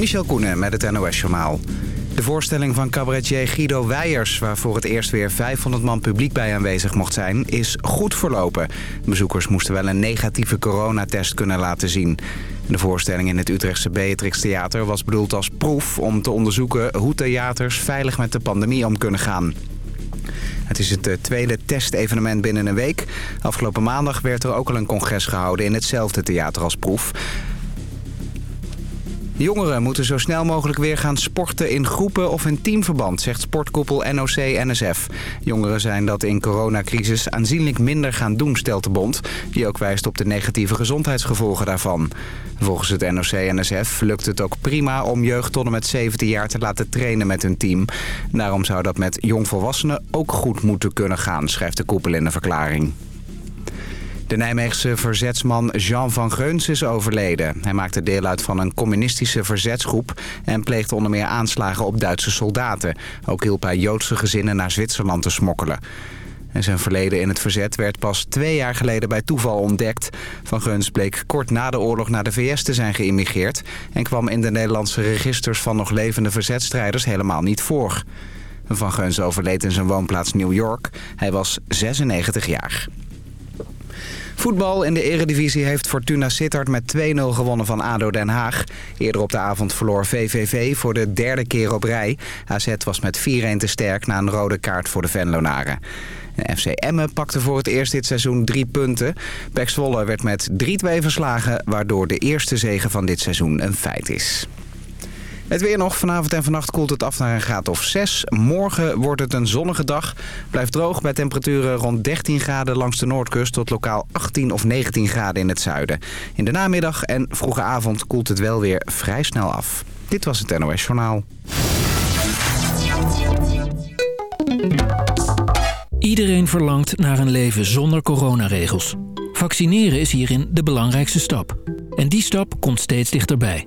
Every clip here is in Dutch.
Michel Koenen met het NOS-journaal. De voorstelling van cabaretier Guido Weijers... waar voor het eerst weer 500 man publiek bij aanwezig mocht zijn... is goed verlopen. Bezoekers moesten wel een negatieve coronatest kunnen laten zien. De voorstelling in het Utrechtse Beatrix Theater was bedoeld als proef... om te onderzoeken hoe theaters veilig met de pandemie om kunnen gaan. Het is het eh, tweede testevenement binnen een week. Afgelopen maandag werd er ook al een congres gehouden in hetzelfde theater als proef. Jongeren moeten zo snel mogelijk weer gaan sporten in groepen of in teamverband, zegt sportkoepel NOC-NSF. Jongeren zijn dat in coronacrisis aanzienlijk minder gaan doen, stelt de bond, die ook wijst op de negatieve gezondheidsgevolgen daarvan. Volgens het NOC-NSF lukt het ook prima om jeugd met 17 jaar te laten trainen met hun team. Daarom zou dat met jongvolwassenen ook goed moeten kunnen gaan, schrijft de koepel in een verklaring. De Nijmeegse verzetsman Jean van Geuns is overleden. Hij maakte deel uit van een communistische verzetsgroep... en pleegde onder meer aanslagen op Duitse soldaten. Ook hielp hij Joodse gezinnen naar Zwitserland te smokkelen. En zijn verleden in het verzet werd pas twee jaar geleden bij toeval ontdekt. Van Geuns bleek kort na de oorlog naar de VS te zijn geïmmigreerd... en kwam in de Nederlandse registers van nog levende verzetstrijders helemaal niet voor. Van Geuns overleed in zijn woonplaats New York. Hij was 96 jaar. Voetbal in de eredivisie heeft Fortuna Sittard met 2-0 gewonnen van ADO Den Haag. Eerder op de avond verloor VVV voor de derde keer op rij. AZ was met 4-1 te sterk na een rode kaart voor de Venlonaren. FC Emmen pakte voor het eerst dit seizoen drie punten. Pek Zwolle werd met 3-2 verslagen, waardoor de eerste zege van dit seizoen een feit is. Het weer nog. Vanavond en vannacht koelt het af naar een graad of 6. Morgen wordt het een zonnige dag. Blijft droog bij temperaturen rond 13 graden langs de noordkust... tot lokaal 18 of 19 graden in het zuiden. In de namiddag en vroege avond koelt het wel weer vrij snel af. Dit was het NOS Journaal. Iedereen verlangt naar een leven zonder coronaregels. Vaccineren is hierin de belangrijkste stap. En die stap komt steeds dichterbij.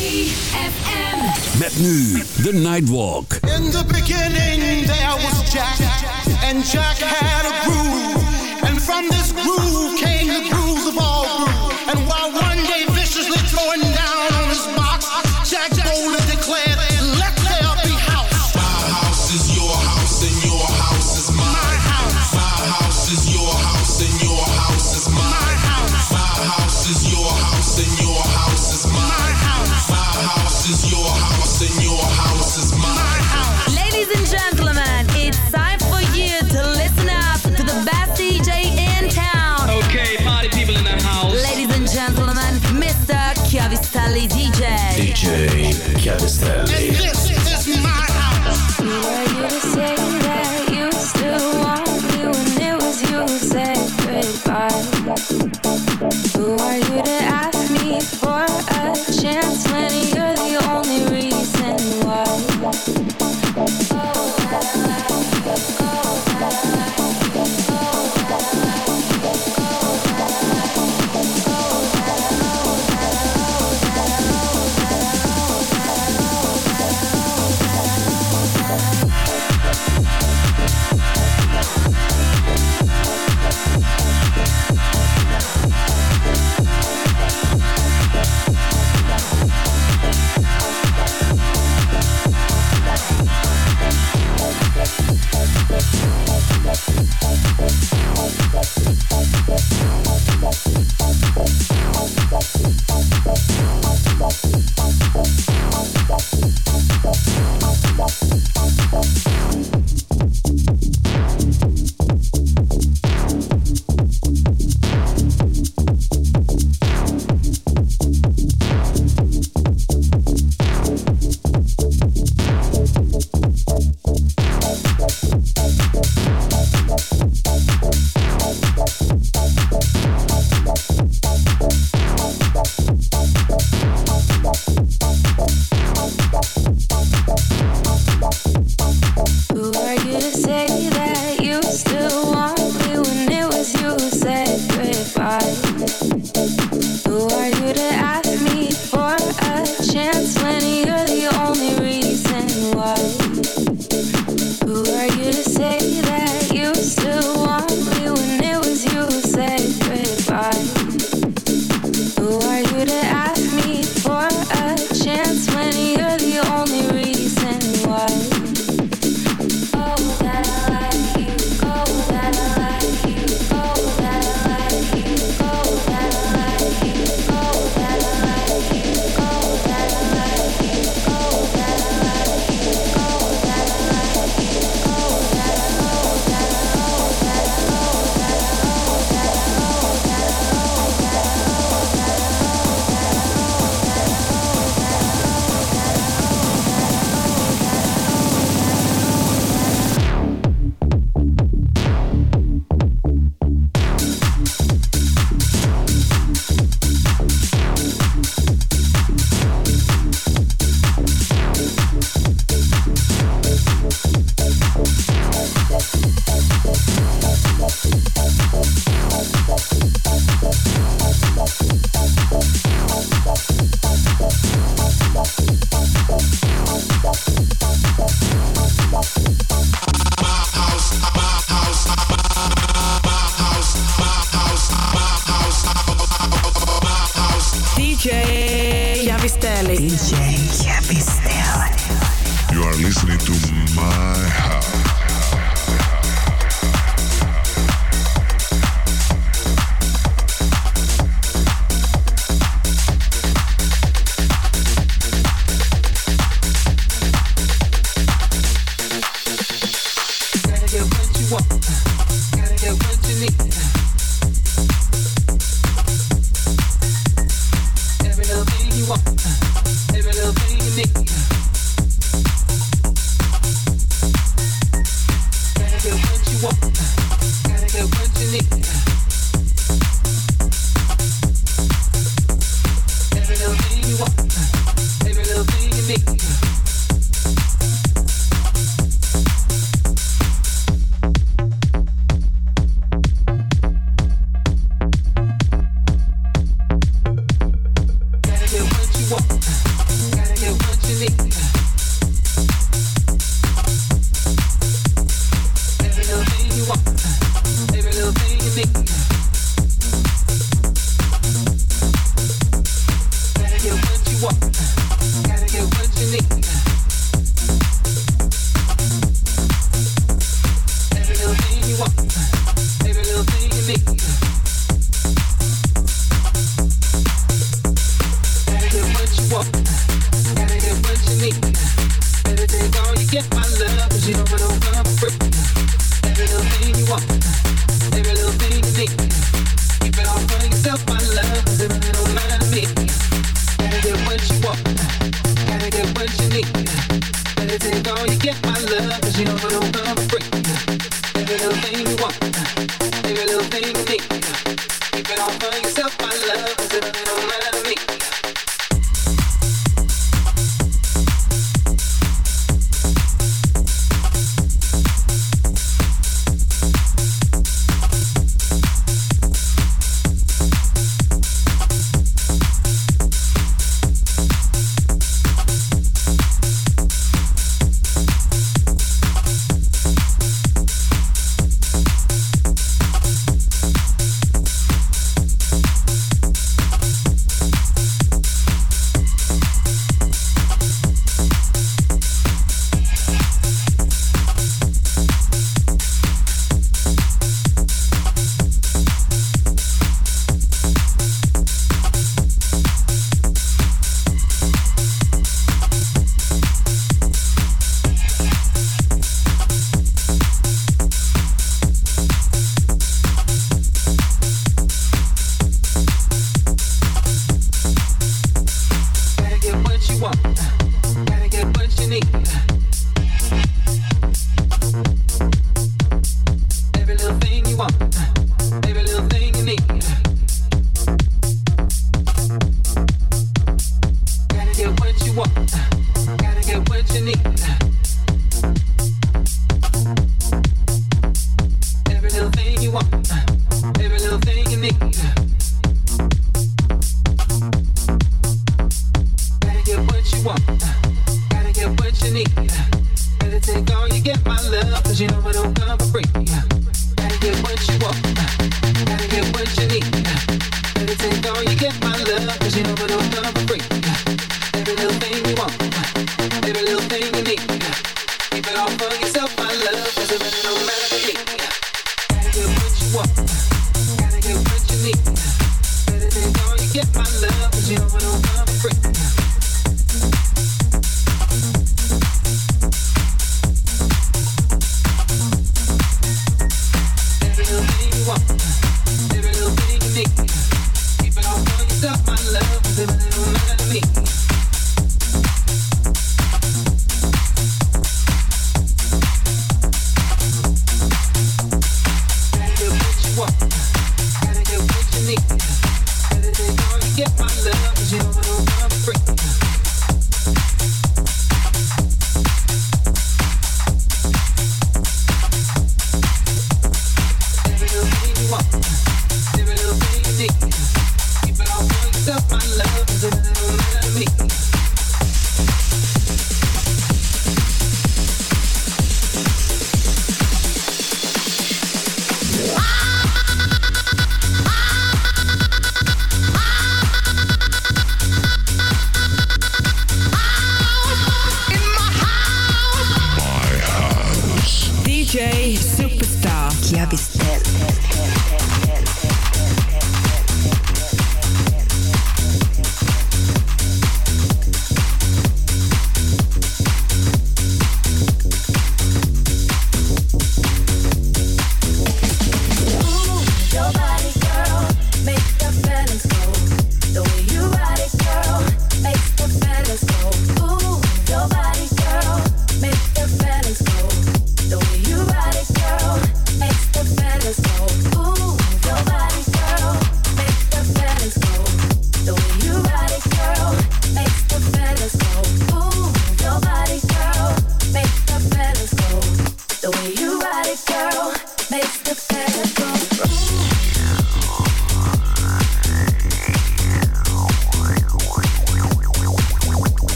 ZFM. Met nu The Nightwalk. In the beginning there was Jack, and Jack had a groove. And from this groove came the grooves of all DJ Chiavestelli.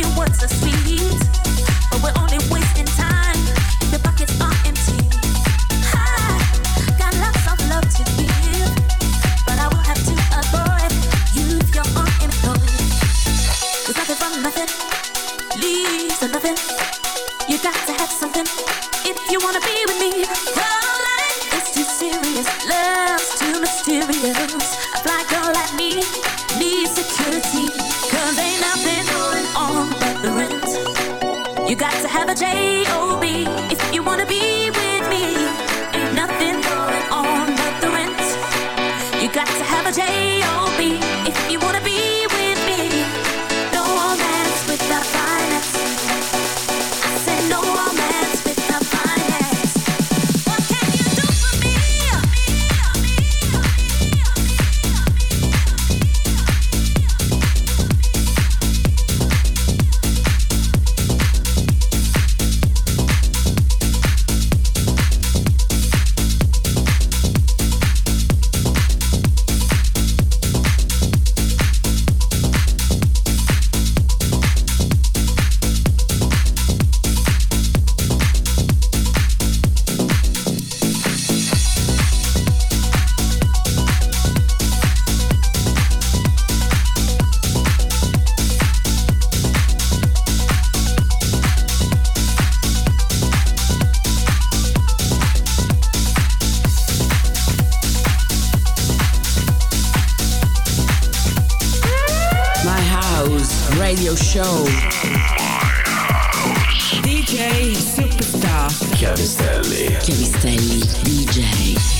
Cute, what's so sweet? But we're only Cristelli, DJ.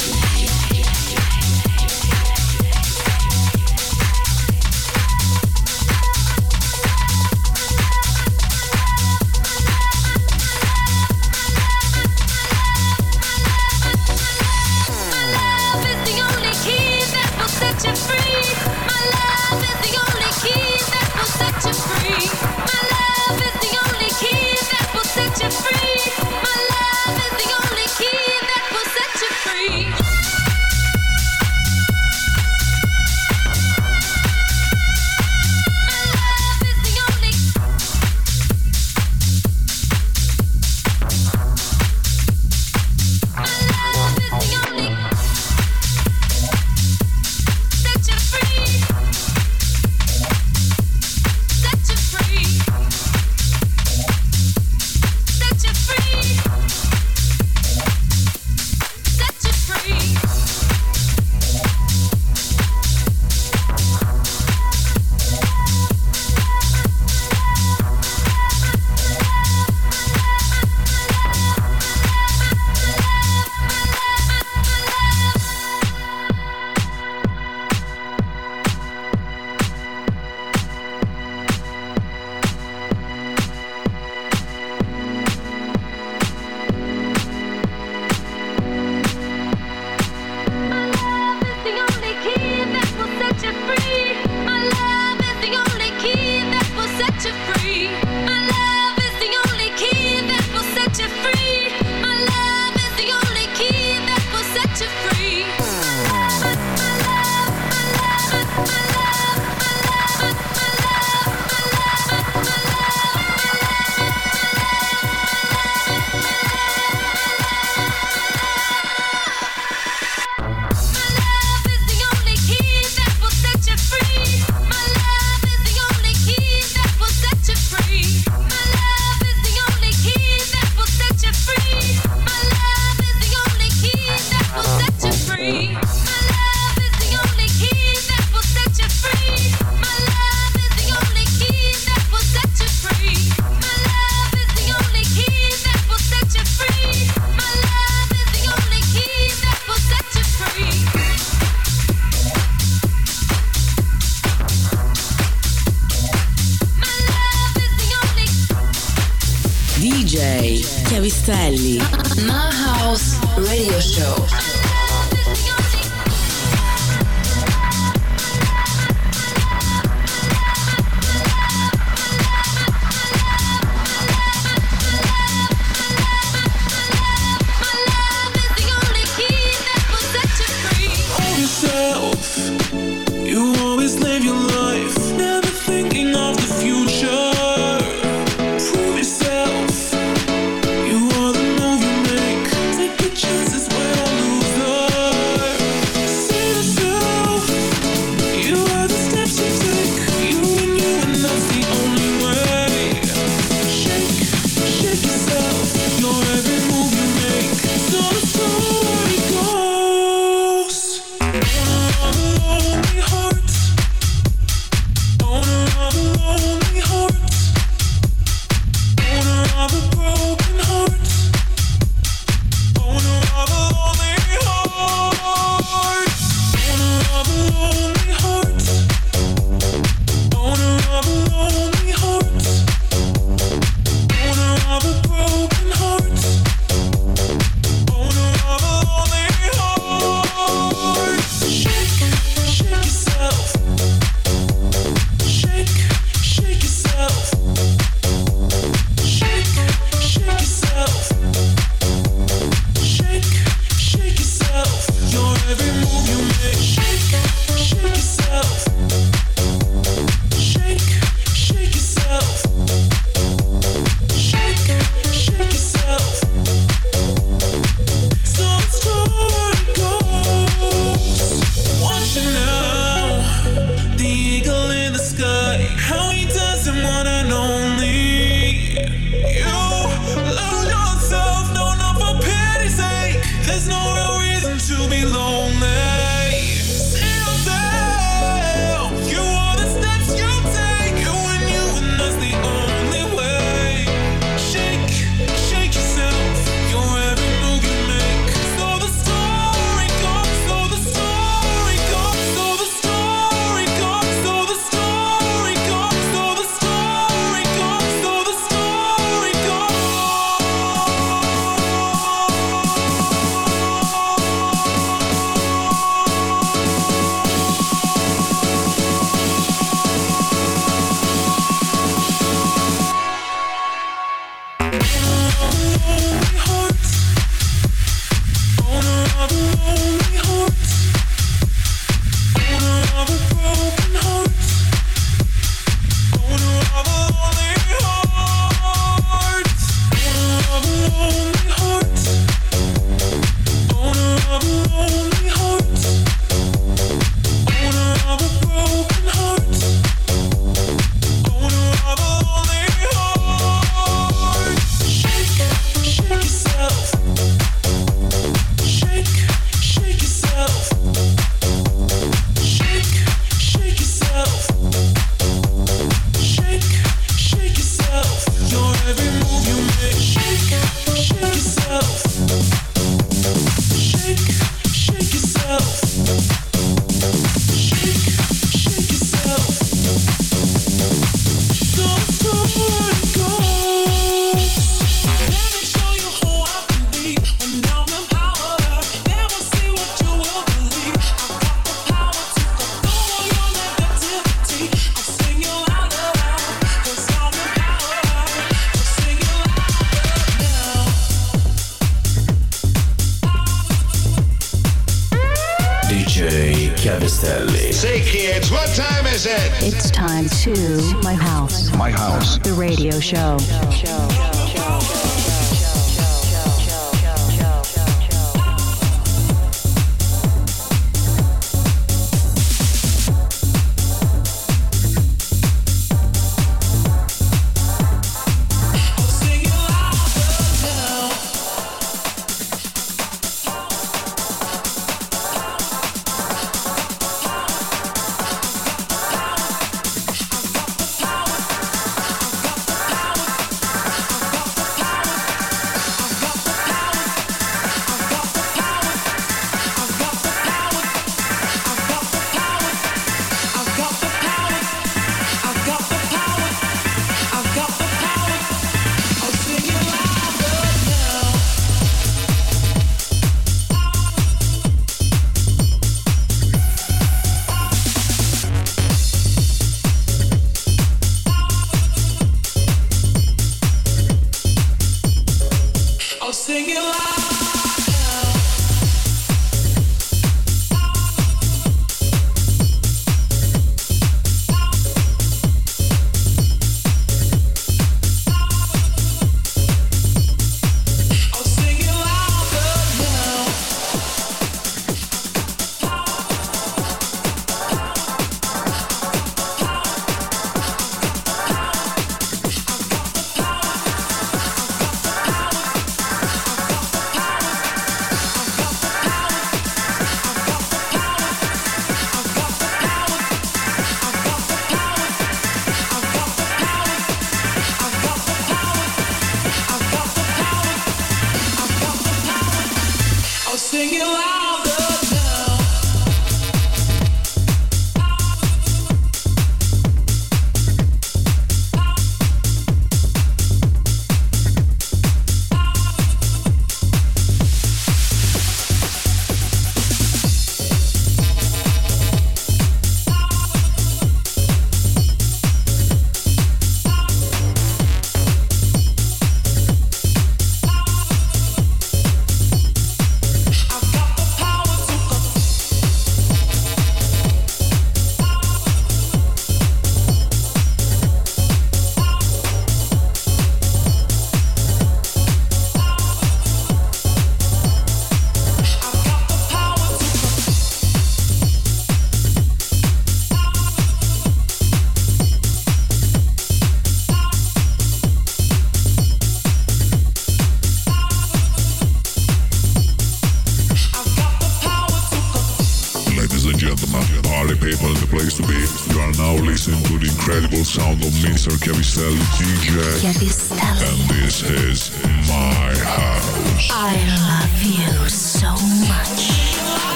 Que DJ.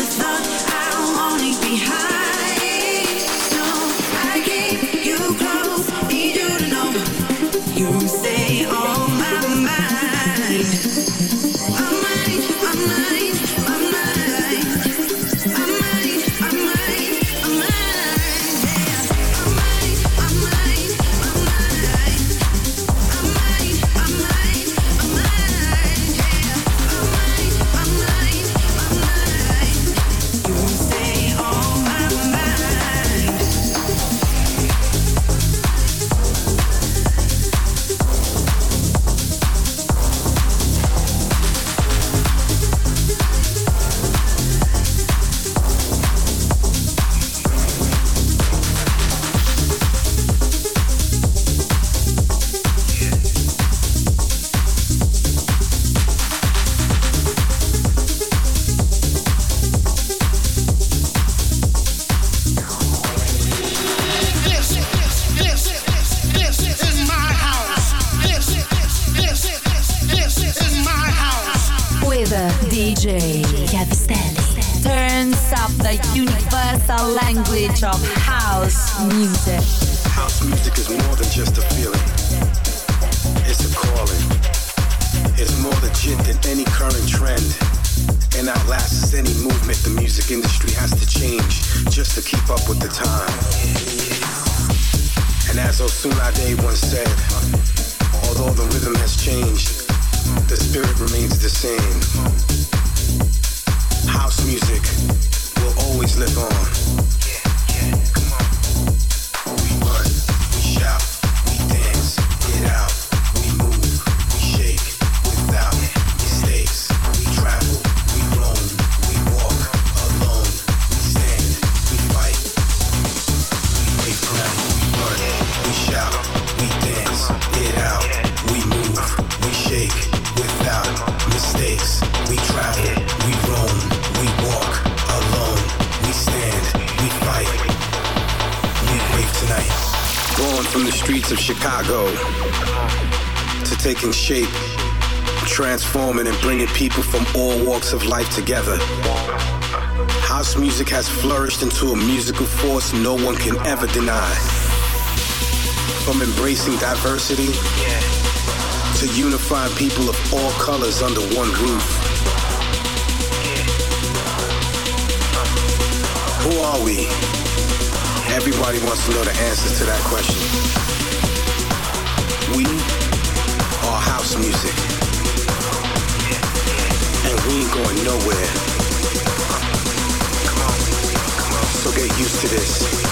the thought I'm only behind moment and bringing people from all walks of life together. House music has flourished into a musical force no one can ever deny. From embracing diversity to unifying people of all colors under one roof. Who are we? Everybody wants to know the answers to that question. We are house music we ain't going nowhere. So get used to this.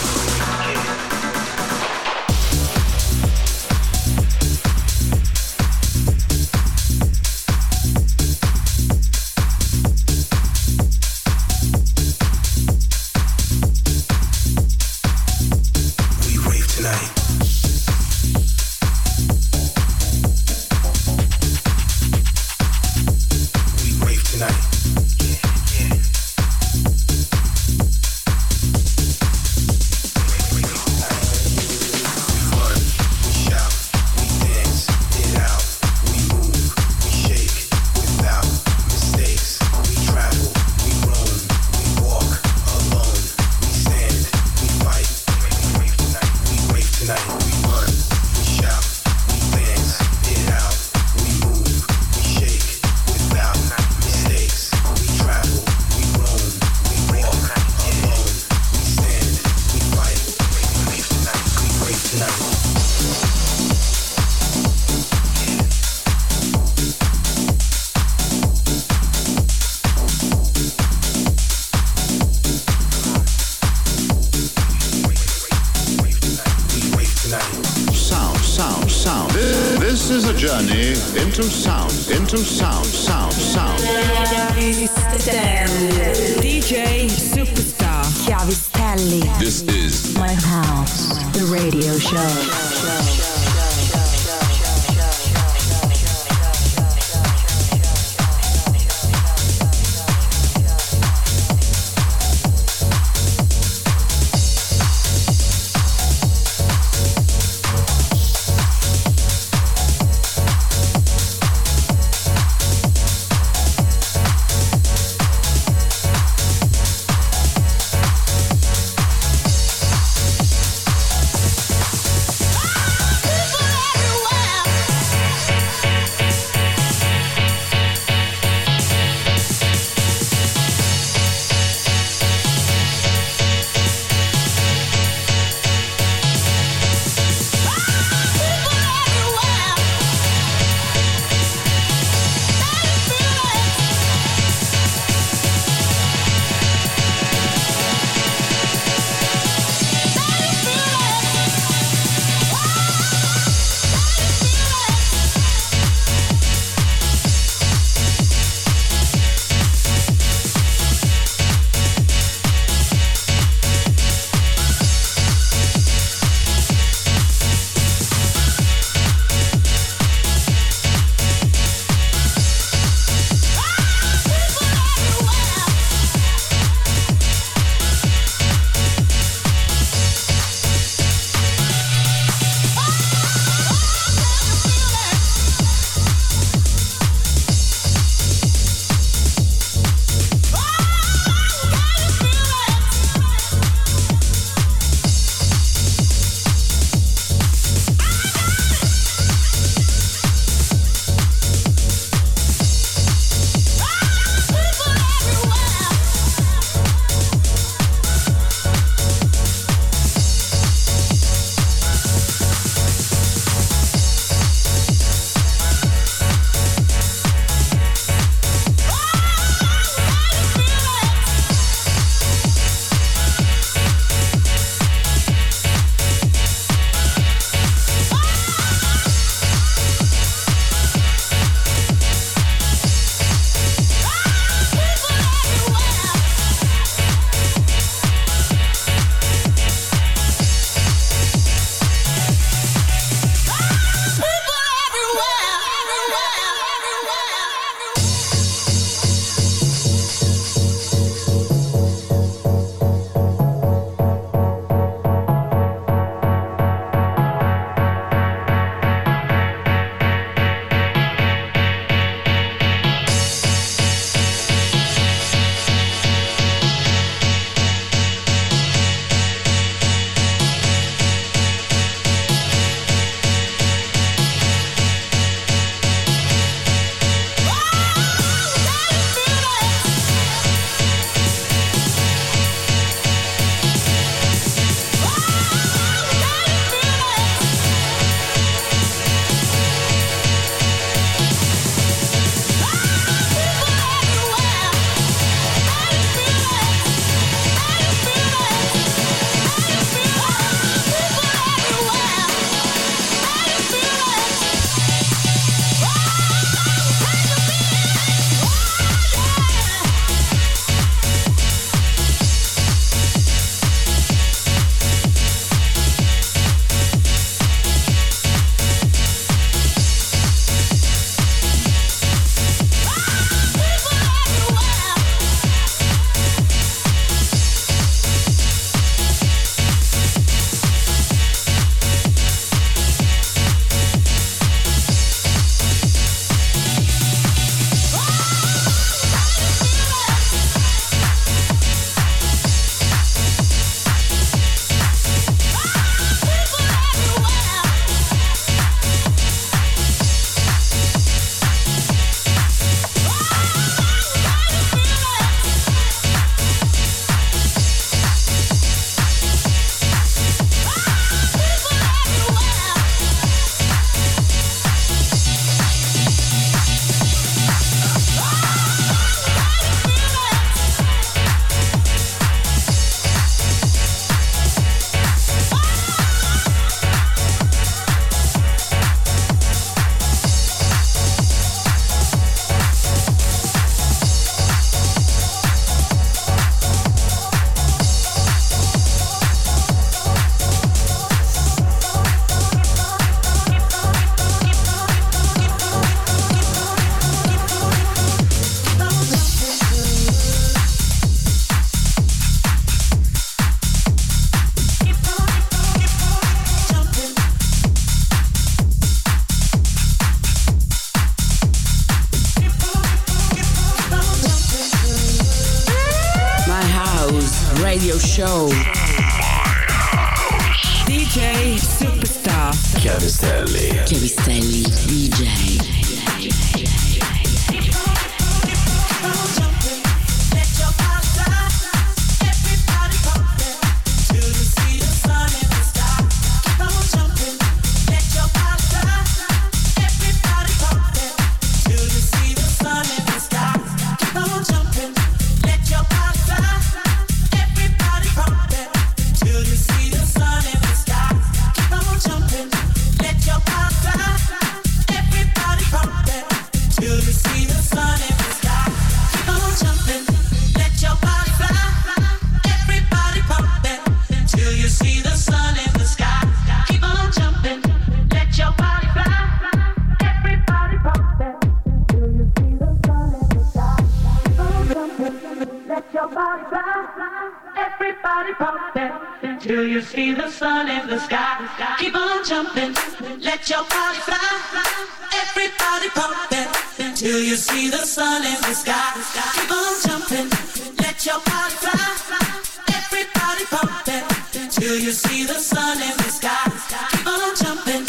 You see the sun in the sky. Keep on jumping,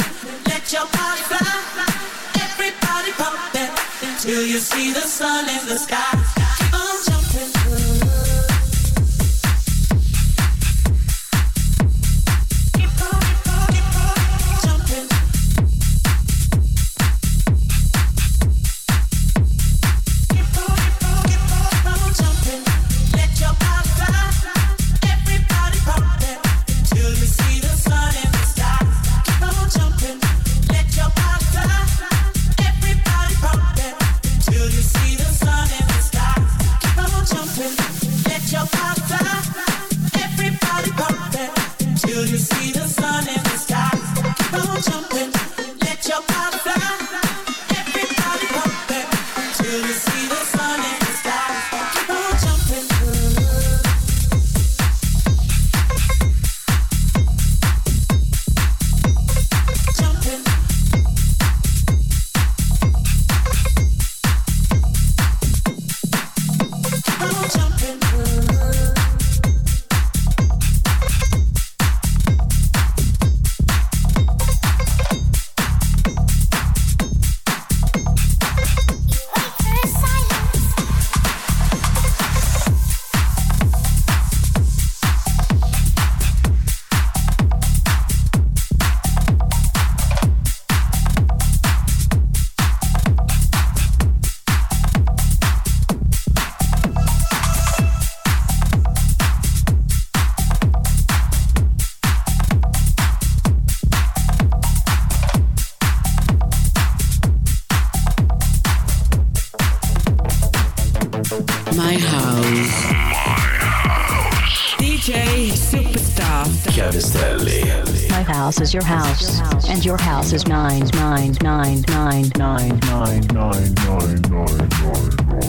let your body fly. Everybody pump till you see the sun in the sky. My house. DJ Superstar. Chiavistelli. My house is your house, and your house is mine, mine, mine, mine, mine, mine, mine, mine, mine, mine.